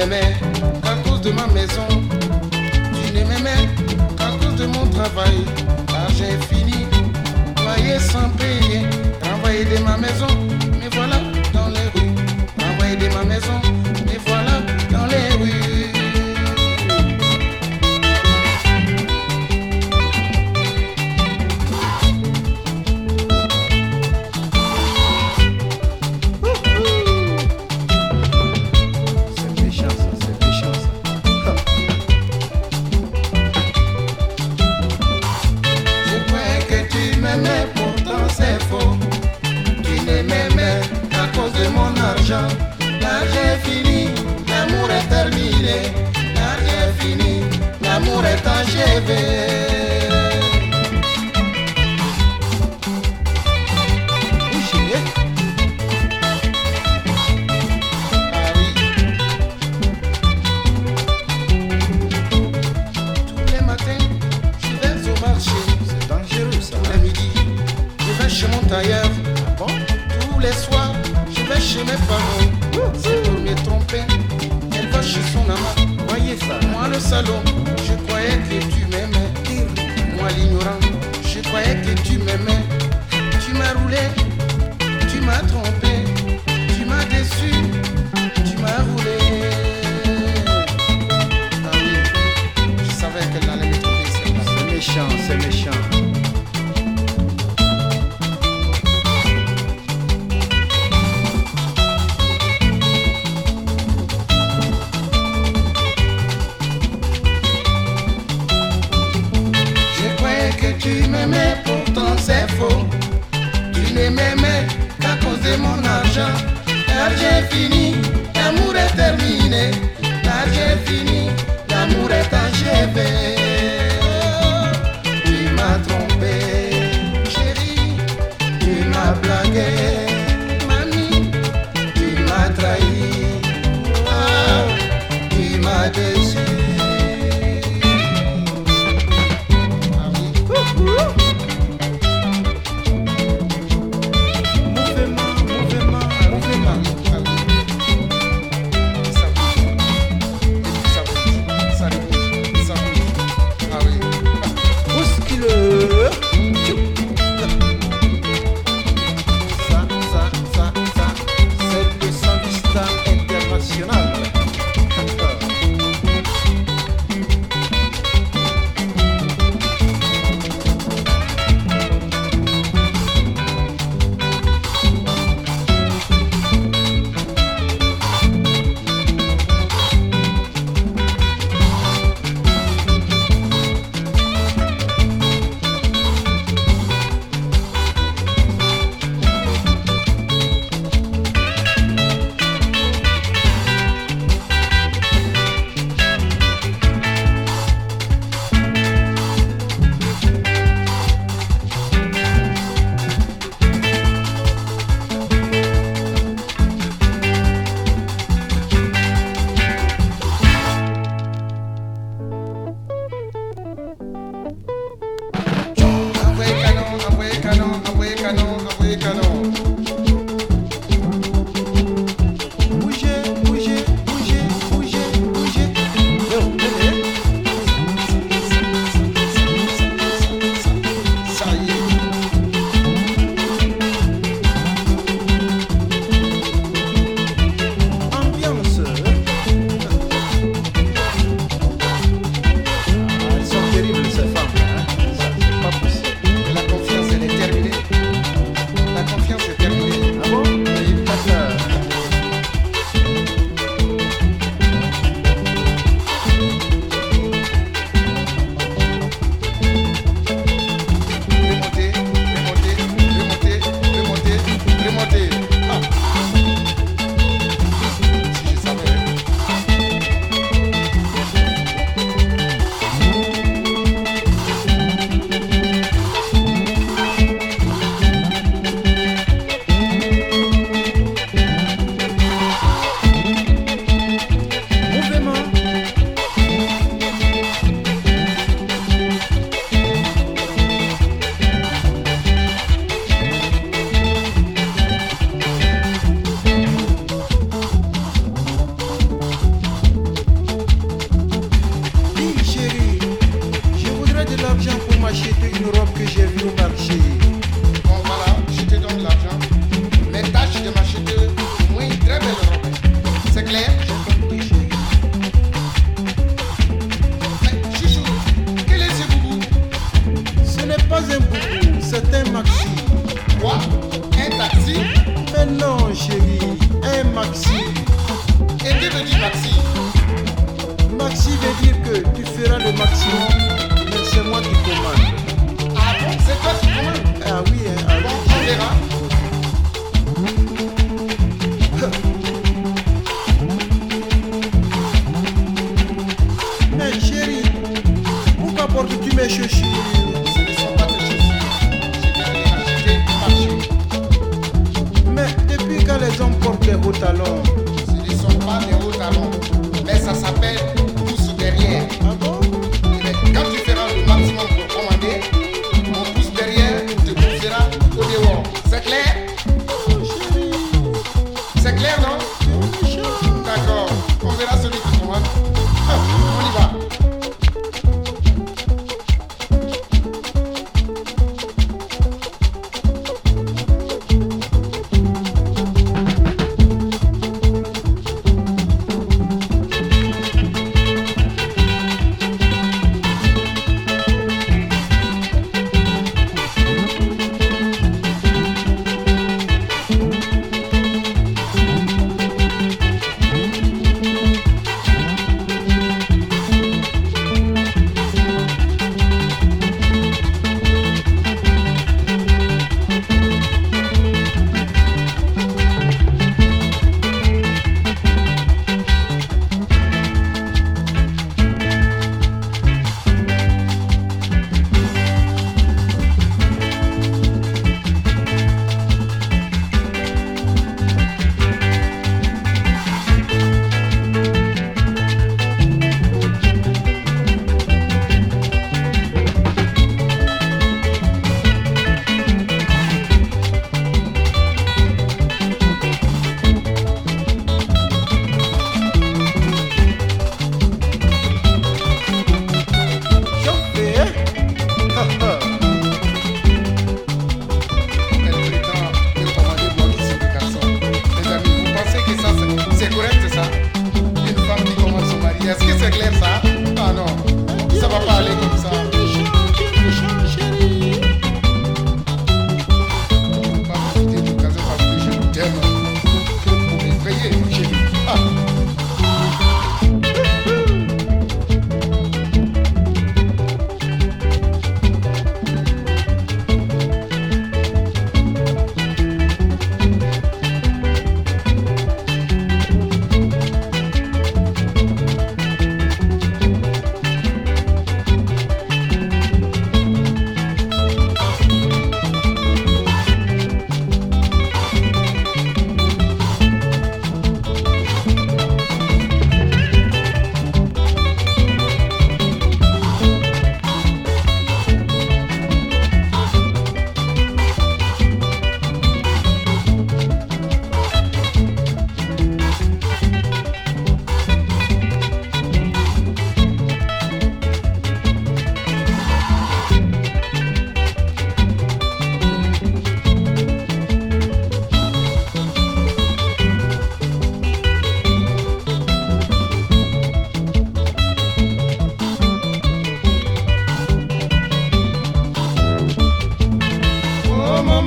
m'aimais qu'à cause de ma maison. Tu ne m'aimais qu'à cause de mon travail. Car j'ai fini, loyer sans payer, travailler de ma maison. l'argent, l'argent est fini, l'amour est terminé, l'argent est fini, l'amour est achevé. cielo tu m'aimais, pourtant c'est faux. Tu ne m'aimais qu'à cause de mon argent. L'argent fini, l'amour est terminé. L'argent fini, l'amour est achevé.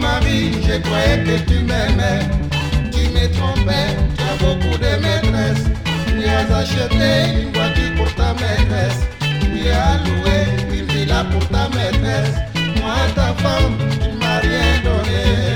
Marie, je croyais que tu m'aimais. Tu me trompais, tu as beaucoup de maîtresses. Tu as acheté une voiture pour ta maîtresse. Tu as loué une villa pour ta maîtresse. Moi, ta femme, tu ne m'as rien donné.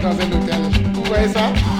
trazendo telas. Tu.